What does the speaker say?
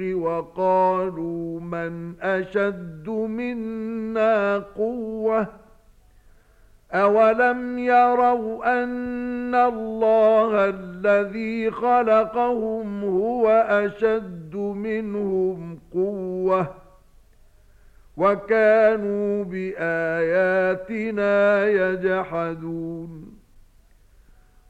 وقالوا من أشد منا قوة أولم يروا أن الله الذي خلقهم هو أشد منهم قوة وكانوا بآياتنا يجحدون